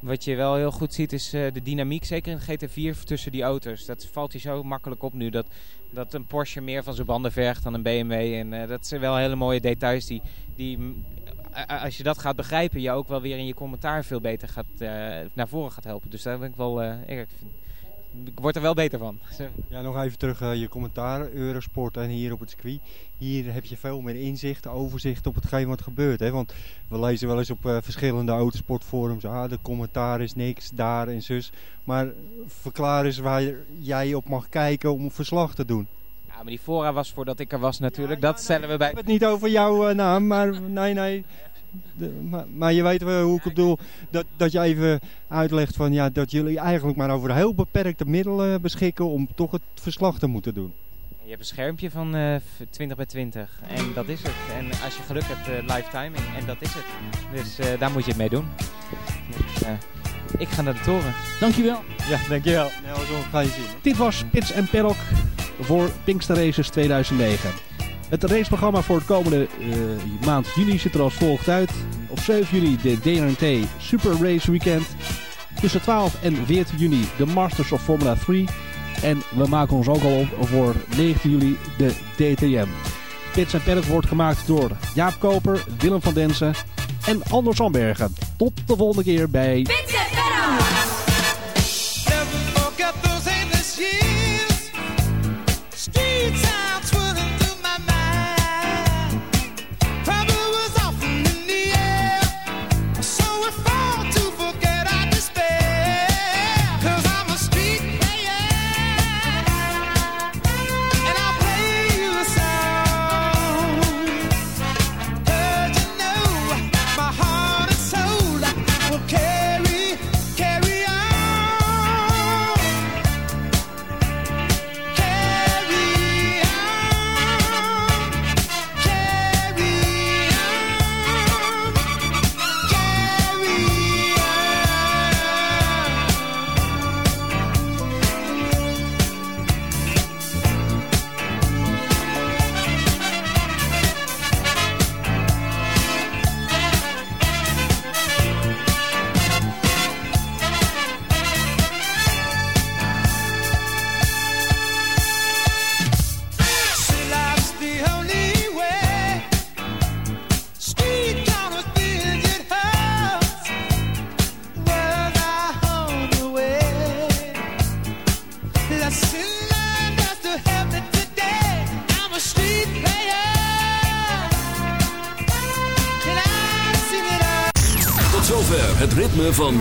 Wat je wel heel goed ziet is de dynamiek, zeker in GT4 tussen die auto's. Dat valt hier zo makkelijk op nu. Dat, dat een Porsche meer van zijn banden vergt dan een BMW. En dat zijn wel hele mooie details die, die als je dat gaat begrijpen, je ook wel weer in je commentaar veel beter gaat, naar voren gaat helpen. Dus daar ben ik wel erg ik word er wel beter van. Ja, nog even terug uh, je commentaar, Eurosport en hier op het circuit. Hier heb je veel meer inzicht, overzicht op hetgeen wat gebeurt. Hè? Want we lezen wel eens op uh, verschillende autosportforums, ah, de commentaar is niks, daar en zus. Maar verklaar eens waar jij op mag kijken om een verslag te doen. Ja, maar die fora was voordat ik er was natuurlijk, dat stellen we bij. Ik heb het niet over jouw uh, naam, maar nee, nee maar, maar, je weet wel hoe ik bedoel, dat, dat je even uitlegt van, ja, dat jullie eigenlijk maar over heel beperkte middelen beschikken om toch het verslag te moeten doen. Je hebt een schermpje van uh, 20 bij 20 en dat is het. En als je geluk hebt, uh, live timing en dat is het. Dus uh, daar moet je het mee doen. Dus, ik ga naar de toren. Dankjewel. Ja, dankjewel. Nou, zo ga je zien. Dit was Pits en Perrock voor Pinkster Races 2009. Het raceprogramma voor de komende uh, maand juni ziet er als volgt uit. Op 7 juni de DNT Super Race Weekend. Tussen 12 en 14 juni de Masters of Formula 3. En we maken ons ook al op voor 19 juli de DTM. Pits en Perk wordt gemaakt door Jaap Koper, Willem van Densen en Anders Zandbergen. Tot de volgende keer bij... Pits van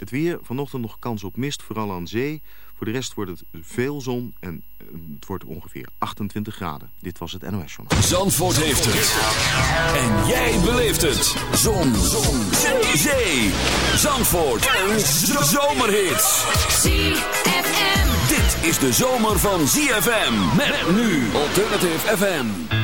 Het weer, vanochtend nog kans op mist, vooral aan zee. Voor de rest wordt het veel zon en eh, het wordt ongeveer 28 graden. Dit was het NOS Journal. Zandvoort heeft het. En jij beleeft het. Zon. zon. Zee. Zee. Zandvoort. Een zomerhit. ZFM. Dit is de zomer van ZFM. Met nu Alternative FM.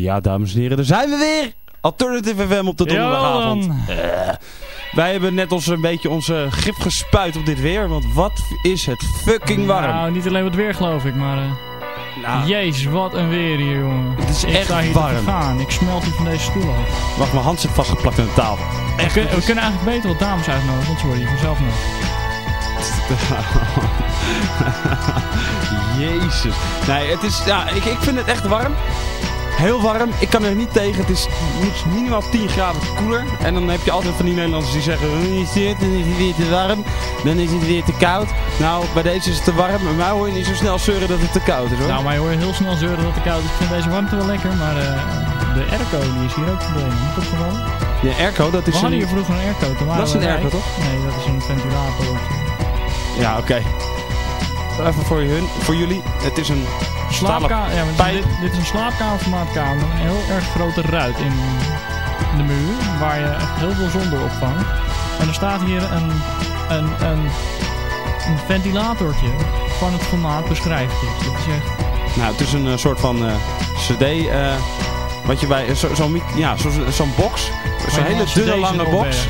Ja, dames en heren, daar zijn we weer! Alternative FM op de donderdagavond. Eh, wij hebben net ons een beetje onze gif gespuit op dit weer, want wat is het fucking warm. Nou, niet alleen wat weer geloof ik, maar... eh Nou, Jezus, wat een weer hier, jongen. Het is ik echt hier warm. gaan. Ik smelt hier van deze stoel af. wacht, mijn hand zit vastgeplakt aan de tafel. We, kun- we kunnen eigenlijk beter wat dames uitnodigen, want ze worden hier vanzelf nodig. Jezus. Nee, het is, ja, ik, ik vind het echt warm. Heel warm. Ik kan er niet tegen. Het is minimaal 10 graden koeler. En dan heb je altijd van die Nederlanders die zeggen... "Oh, is dit? Dan is het weer te warm. Dan is het weer te koud. Nou, bij deze is het te warm. Maar mij hoor je niet zo snel zeuren dat het te koud is hoor. Nou, maar je hoort heel snel zeuren dat het koud is. Ik vind deze warmte wel lekker, maar eh, de airco die is hier ook verdwenen. Niet opgevallen? Ja, airco, dat We is hadden een... hier vroeger een airco. toen Dat is we een airco, toch? Nee, dat is een ventilator. Ja, oké. Even voor, hun, voor jullie. Het is een Slaapkamer. Ja, dit, dit is een slaapkamerformaatkamer. Een heel erg grote ruit in de muur. Waar je echt heel veel zon door opvangt. En er staat hier een, een, een, een ventilatortje van het formaat beschrijft dit. Dat is echt... Nou, het is een eh, soort van eh, cd... eh, wat je bij... Zo'n zo, ja, zo, zo'n box. Zo'n hele dunne lange box.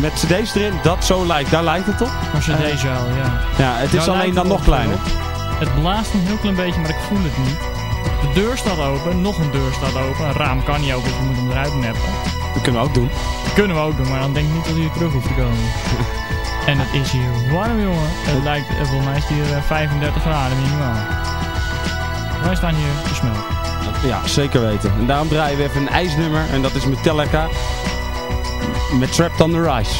Met cd's erin. Dat zo lijkt. Daar lijkt het op. Maar cd-zuil, ja. Ja, het is Daar alleen dan nog kleiner. op. Het blaast een heel klein beetje, maar ik voel het niet. De deur staat open, nog een deur staat open. Een raam kan niet open, dus we moeten hem eruit neppen. Dat kunnen we ook doen. Dat kunnen we ook doen, maar dan denk ik niet dat hij hier terug hoeft te komen. en het is hier warm, jongen. Het lijkt, eh, volgens mij is het hier eh, 35 graden minimaal. Wij staan hier te smelten. Ja, zeker weten. En daarom draaien we even een ijsnummer. En dat is Metallica. Met Trapped on the Rise.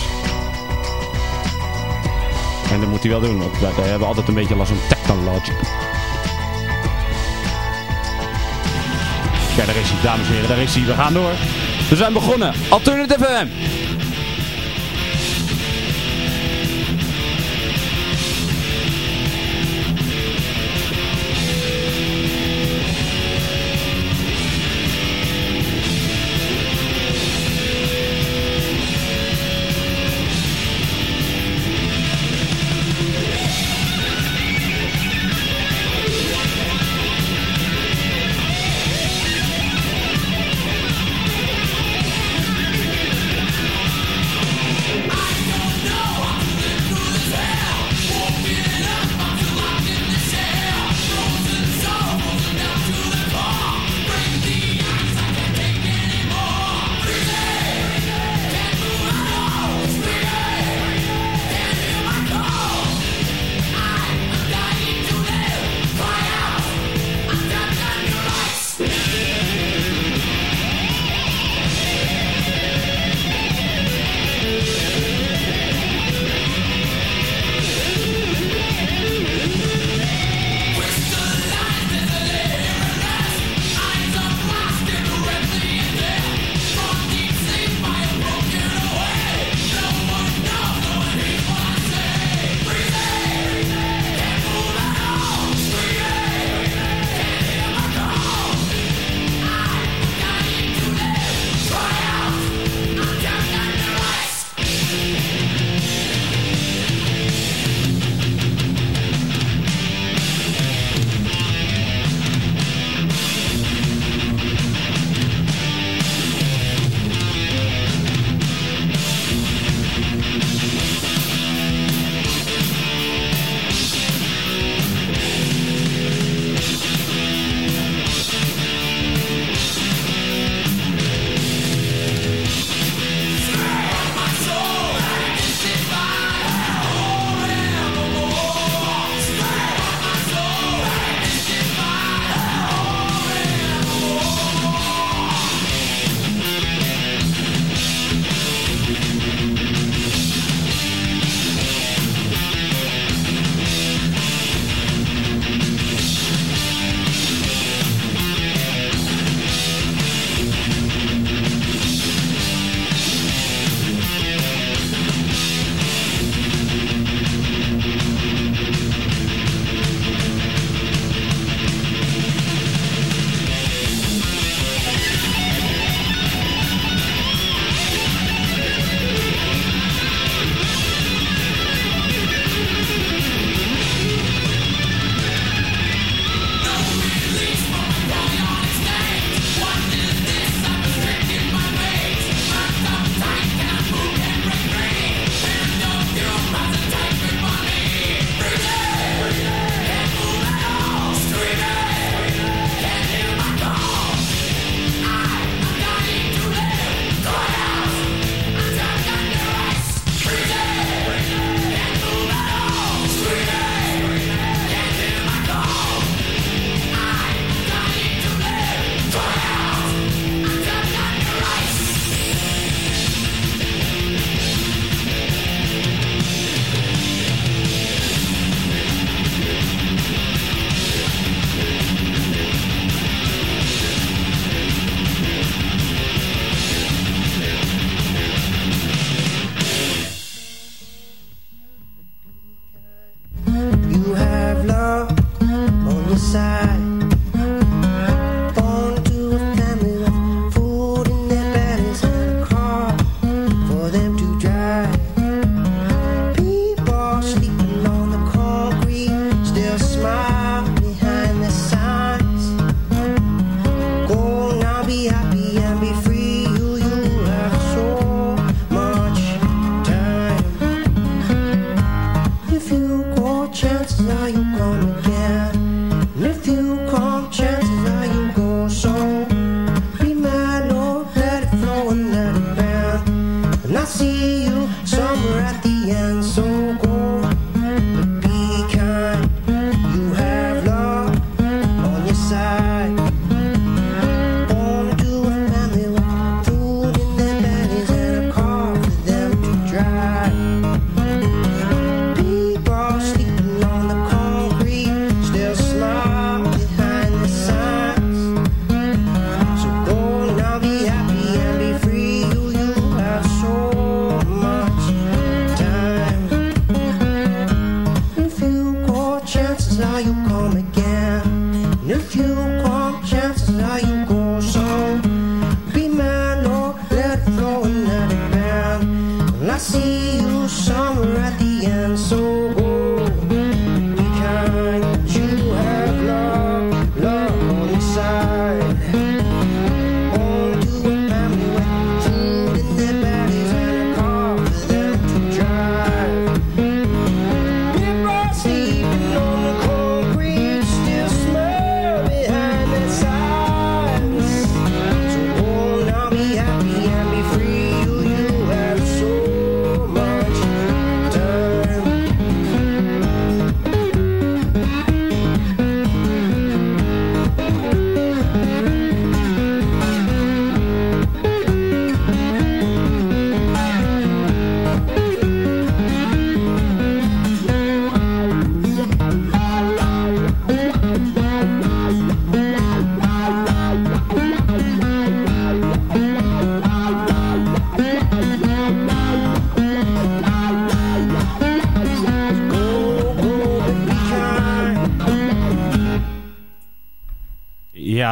En dat moet hij wel doen, want wij, hebben altijd een beetje last van technology. Ja, daar is hij, dames en heren, daar is hij. We gaan door. We zijn begonnen. Alternative FM.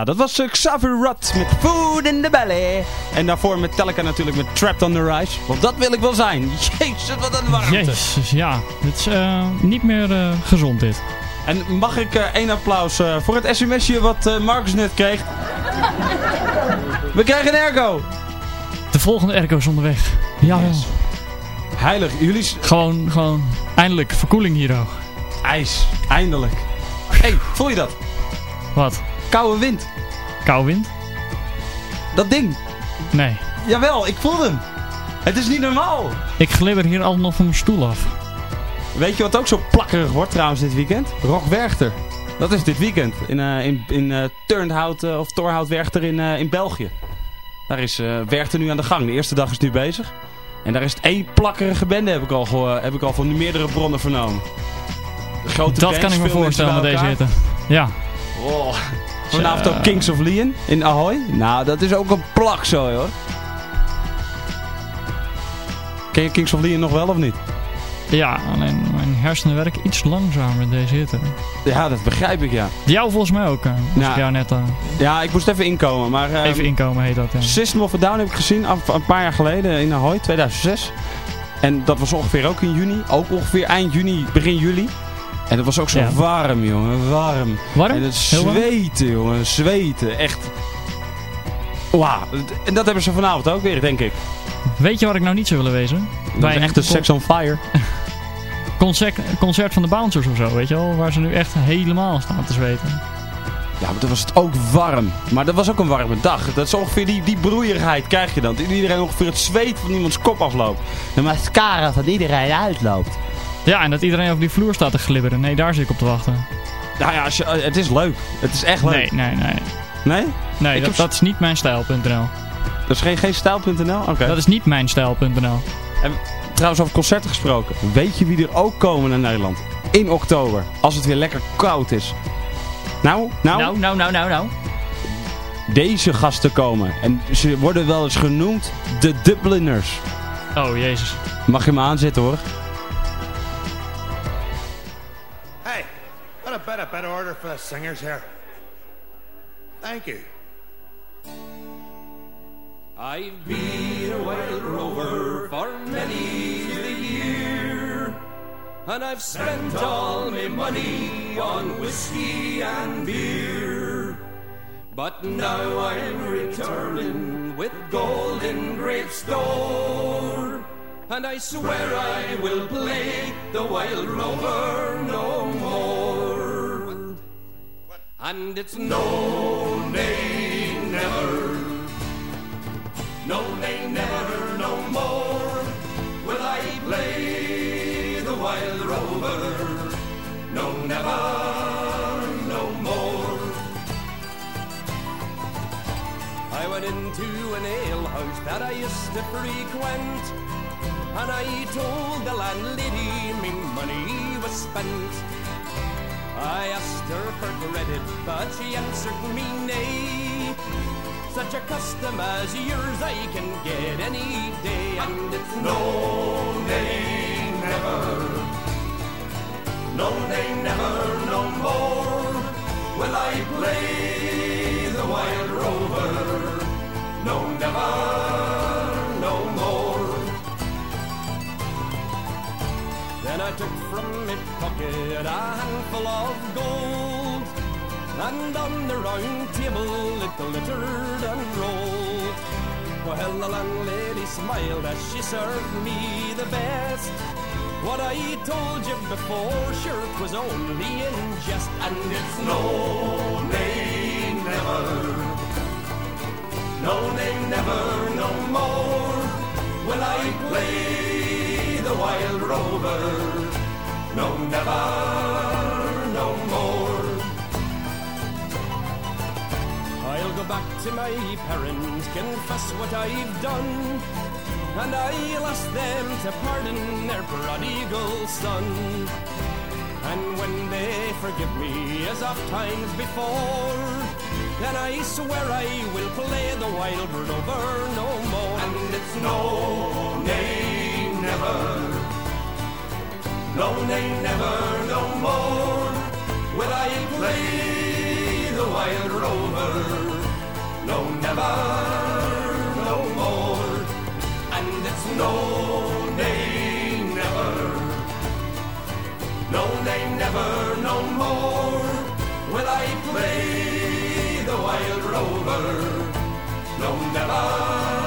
Dat was uh, Xavier Rudd met Food in the Belly. En daarvoor Metallica natuurlijk met Trapped on the Rise. Want dat wil ik wel zijn. Jezus, wat een warmte. Jezus, ja. Het is eh, niet meer eh, gezond dit. En mag ik eh, één applaus eh, voor het sms'je wat eh, Marcus net kreeg? We krijgen een airco. De volgende airco is onderweg. Ja, Heilig, jullie... gewoon, gewoon, eindelijk verkoeling hier ook. IJs, eindelijk. Hé, hey, voel je dat? Wat? Koude wind. Koude wind? Dat ding. Nee. Jawel, ik voel hem. Het is niet normaal. Ik glibber hier al nog van mijn stoel af. Weet je wat ook zo plakkerig wordt trouwens dit weekend? Rock Werchter. Dat is dit weekend. In, eh in, in eh, Turnhout eh, of Torhout Werchter in, in België. Daar is Werchter nu aan de gang. De eerste dag is nu bezig. En daar is het één plakkerige bende, heb ik al, heb ik al van meerdere bronnen vernomen. De grote dat bands, kan ik me voorstellen met deze hitte. Ja. Oh. Vanavond ook Kings of Leon in Ahoy. Nou, dat is ook een plak zo hoor. Ken je Kings of Leon nog wel of niet? Ja, alleen mijn hersenen werken iets langzamer met deze hitte. Ja, dat begrijp ik ja. Jou volgens mij ook. eh, als Nou, ik jou net eh, Ja, ik moest even inkomen. Maar, ehm, even inkomen heet dat. Ja. System of a Down heb ik gezien af, een paar jaar geleden in Ahoy, 2006. En dat was ongeveer ook in juni. Ook ongeveer eind juni, begin juli. En dat was ook zo Ja. warm, jongen. Warm. Warm? En het zweten, jongen. Zweten. Echt. Wauw. En dat hebben ze vanavond ook weer, denk ik. Weet je wat ik nou niet zou willen wezen? Dat is echt een sex on fire. concert, concert van de Bouncers of zo, weet je wel? Waar ze nu echt helemaal staan te zweten. Ja, maar toen was het ook warm. Maar dat was ook een warme dag. Dat is ongeveer die, die broeierigheid krijg je dan. Dat iedereen ongeveer het zweet van iemands kop afloopt. De mascara van iedereen uitloopt. Ja, en dat iedereen over die vloer staat te glibberen. Nee, daar zit ik op te wachten. Nou ja, als je, het is leuk. Het is echt leuk. Nee, nee, nee. Nee? Nee, dat, heb- dat is niet mijn stijl.nl. Dat is geen, geen stijl.nl? Oké. Dat is niet mijn stijl.nl. Trouwens, over concerten gesproken. Weet je wie er ook komen naar Nederland? In oktober. Als het weer lekker koud is. Nou, nou, Nou, nou, nou, nou, nou. deze gasten komen. En ze worden wel eens genoemd de Dubliners. Oh, jezus. Mag je me aanzetten hoor. A bet a better order for the singers here. Thank you. I've been a wild rover for many a year, and I've spent all my money on whiskey and beer. But now I'm returning with gold in great store, and I swear I will play the wild rover no. And it's no, nay, never. No, nay, never, no more will I play the wild rover. No, never, no more. I went into an alehouse that I used to frequent, and I told the landlady me money was spent. I asked her for credit, but she answered me nay. Such a custom as yours I can get any day, and it's no, nay, never. No, nay, never, no more will I play the wild rover. No, never, Then I took from my pocket a handful of gold, and on the round table it glittered and rolled. Well, the landlady smiled as she served me the best. What I told you before, sure, was only in jest, and it's no, name never. No, name never, no more will I play the wild rover. No, never, no more. I'll go back to my parents, confess what I've done, and I'll ask them to pardon their prodigal son. And when they forgive me as oft times before, then I swear I will play the wild rover no more. And it's no, nay, never. No, nay, never, no more will I play the wild rover. No, never, no more. And it's no, nay, never. No, nay, never, no more will I play the wild rover. No, never,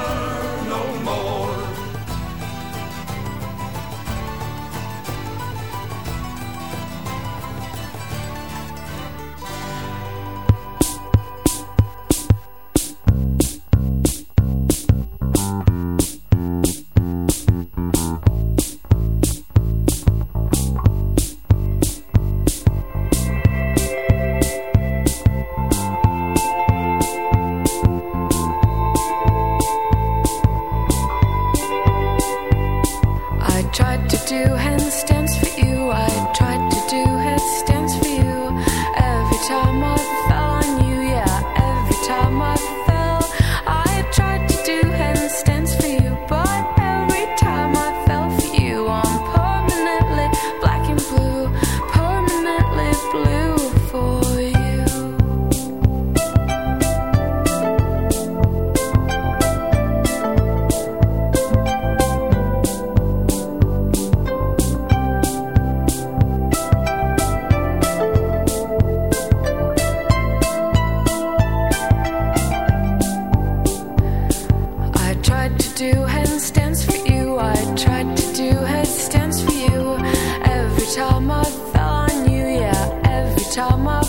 time I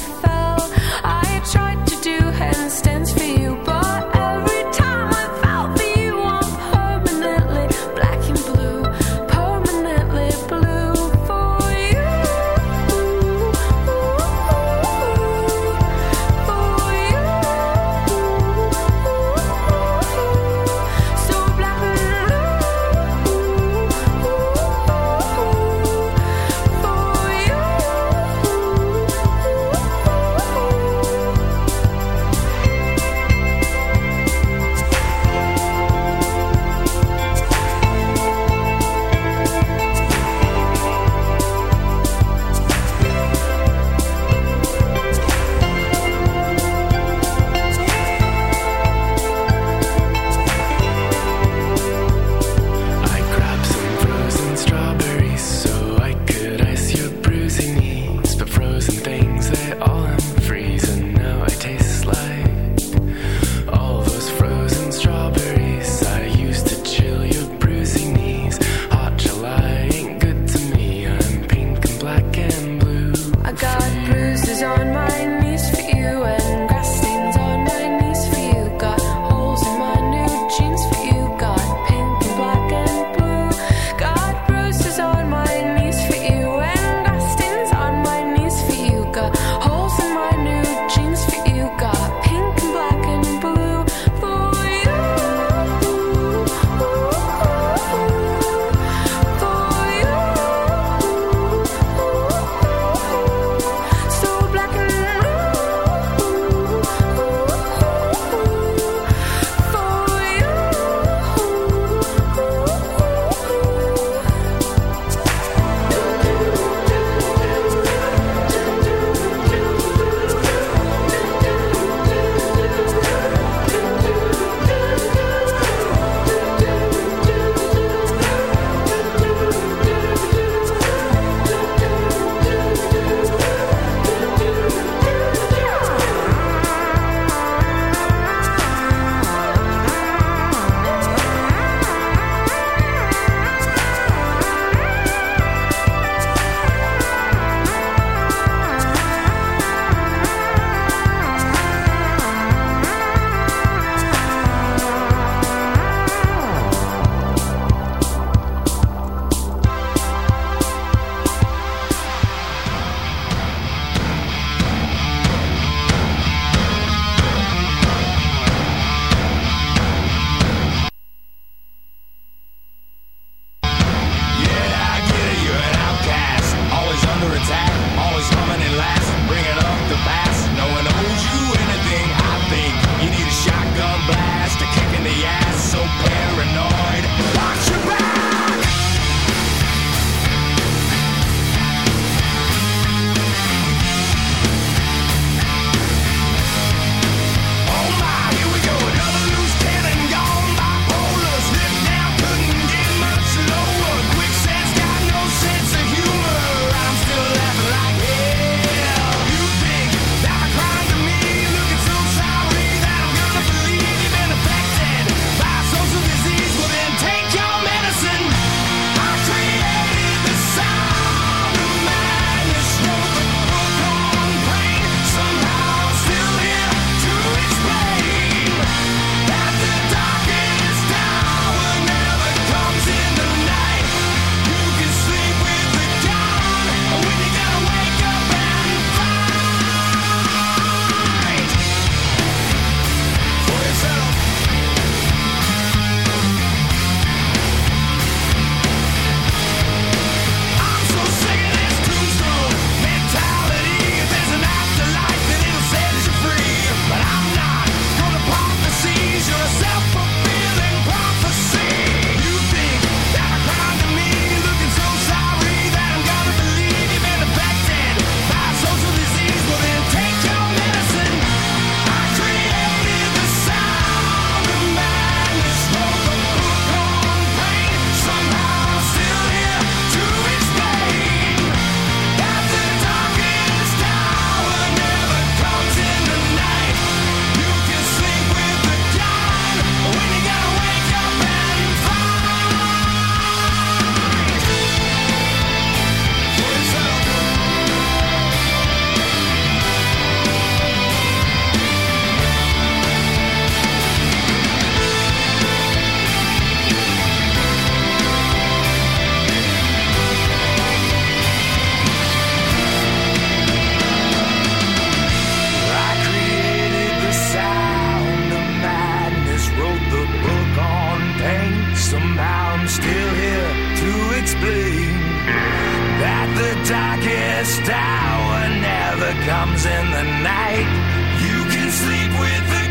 darkest hour never comes in the night. You can sleep with the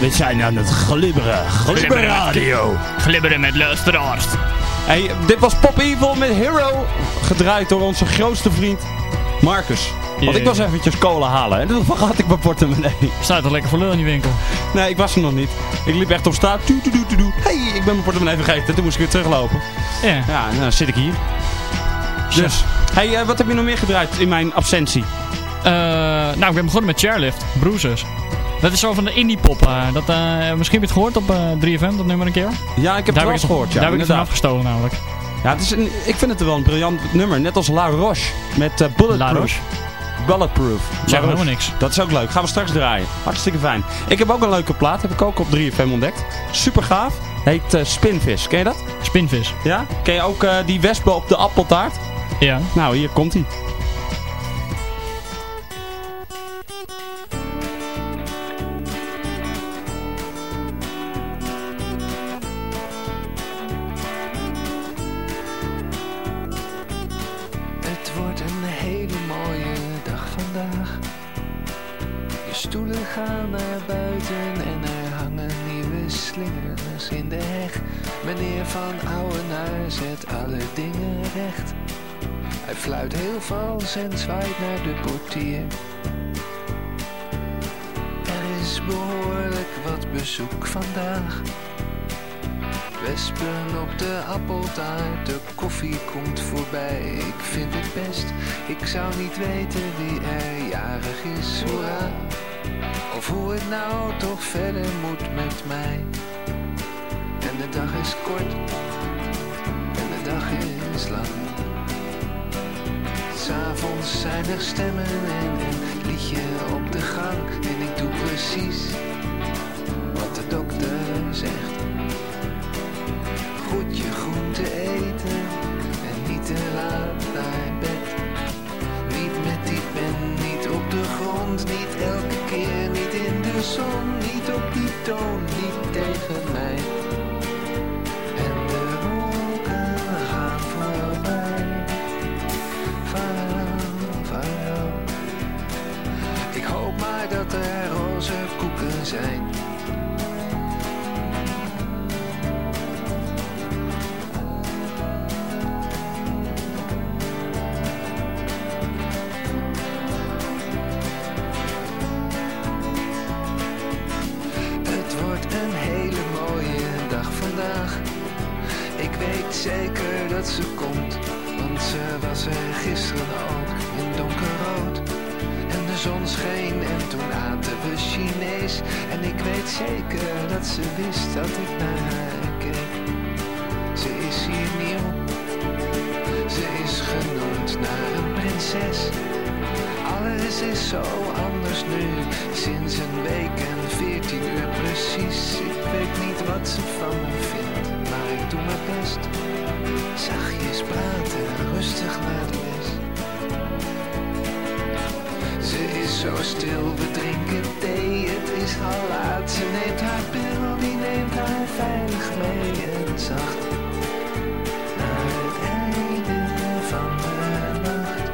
We zijn aan het glibberen. Glibberen radio. Glibberen met luisteraars. Hey, dit was Pop Evil met Hero. Gedraaid door onze grootste vriend Marcus. Want ik was eventjes kolen halen. En toen had ik mijn portemonnee. Staat er lekker voor lul in die winkel. Nee, ik was er nog niet. Ik liep echt op straat. Doe. Hey, ik ben mijn portemonnee vergeten. Toen moest ik weer teruglopen. Ja. Ja, nou, dan zit ik hier. Dus. Hey, eh, wat heb je nog meer gedraaid in mijn absentie? nou, ik ben begonnen met Chairlift, Bruisers. Dat is zo van de indie pop. Uh, eh, dat, eh, misschien heb je het gehoord op eh, uh, 3FM, dat nummer een keer. Ja, ik heb het wel eens gehoord. Ja, daar heb ik het van afgestolen namelijk. Ja, het is een, ik vind het wel een briljant nummer. Net als La Roche met Bulletproof. La Roche? Bulletproof. Zeg helemaal niks. Dat is ook leuk. Gaan we straks draaien. Hartstikke fijn. Ik heb ook een leuke plaat. Heb ik ook op 3FM ontdekt. Super gaaf. Heet Spinvis. Ken je dat? Spinvis. Ja? Ken je ook die wespen op de appeltaart? Ja. Nou, hier komt hij. Stoelen gaan naar buiten en er hangen nieuwe slingers in de heg. Meneer van Ouwenaar zet alle dingen recht. Hij fluit heel vals en zwaait naar de portier. Er is behoorlijk wat bezoek vandaag. Wespen op de appeltaart, de koffie komt voorbij. Ik vind het best, ik zou niet weten wie er jarig is, hoera. Of hoe het nou toch verder moet met mij. En de dag is kort, en de dag is lang. S'avonds zijn er stemmen en een liedje op de gang. En ik doe precies wat de dokter zegt. Goed je groente eten en niet te laat de grond, niet elke keer, niet in de zon, niet op die toon, niet tegen mij. En de wolken gaan voorbij. Vaarwel, vaarwel. Ik hoop maar dat er roze koeken zijn. Er gisteren ook in donkerrood. En de zon scheen en toen aten we Chinees. En ik weet zeker dat ze wist dat ik naar haar keek. Ze is hier nieuw, ze is genoemd naar een prinses. Alles is zo anders nu, sinds een week en veertien uur precies. Ik weet niet wat ze van me vindt, maar ik doe mijn best. Ze is zo stil, we drinken thee, het is al laat. Ze neemt haar pil, die neemt haar veilig mee en zacht. Naar het einde van de nacht.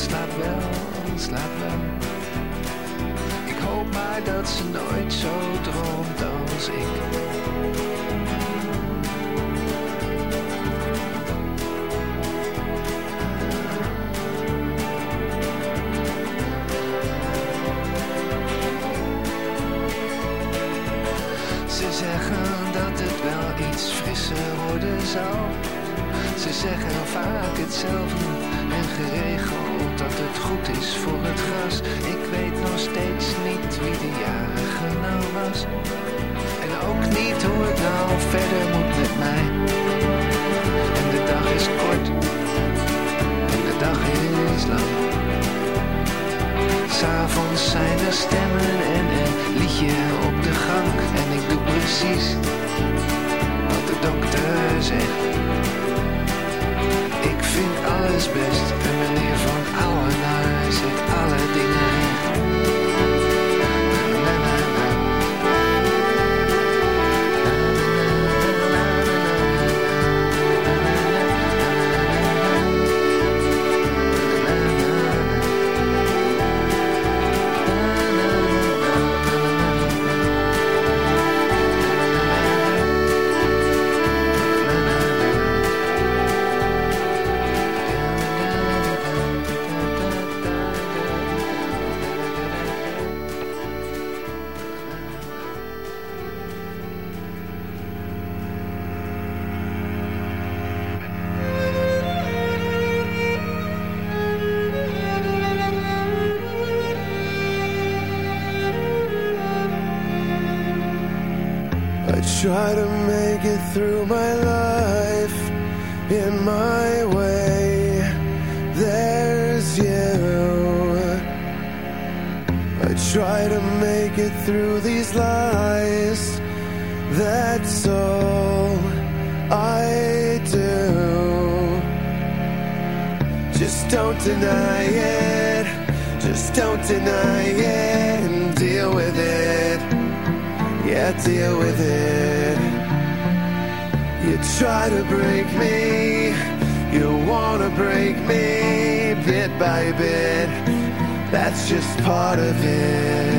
Slaap wel, slaap wel. Ik hoop maar dat ze nooit zo droomt als ik. Vaak hetzelfde en geregeld dat het goed is voor het gras. Ik weet nog steeds niet wie de jarige nou was. En ook niet hoe het nou verder moet met mij. En de dag is kort en de dag is lang. S'avonds zijn er stemmen en een liedje op de gang. En ik doe precies wat de dokter zegt. Vind alles best en meneer van Ouwenaar zet alle dingen try to try to break me. You wanna break me bit by bit. That's just part of it.